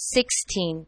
sixteen.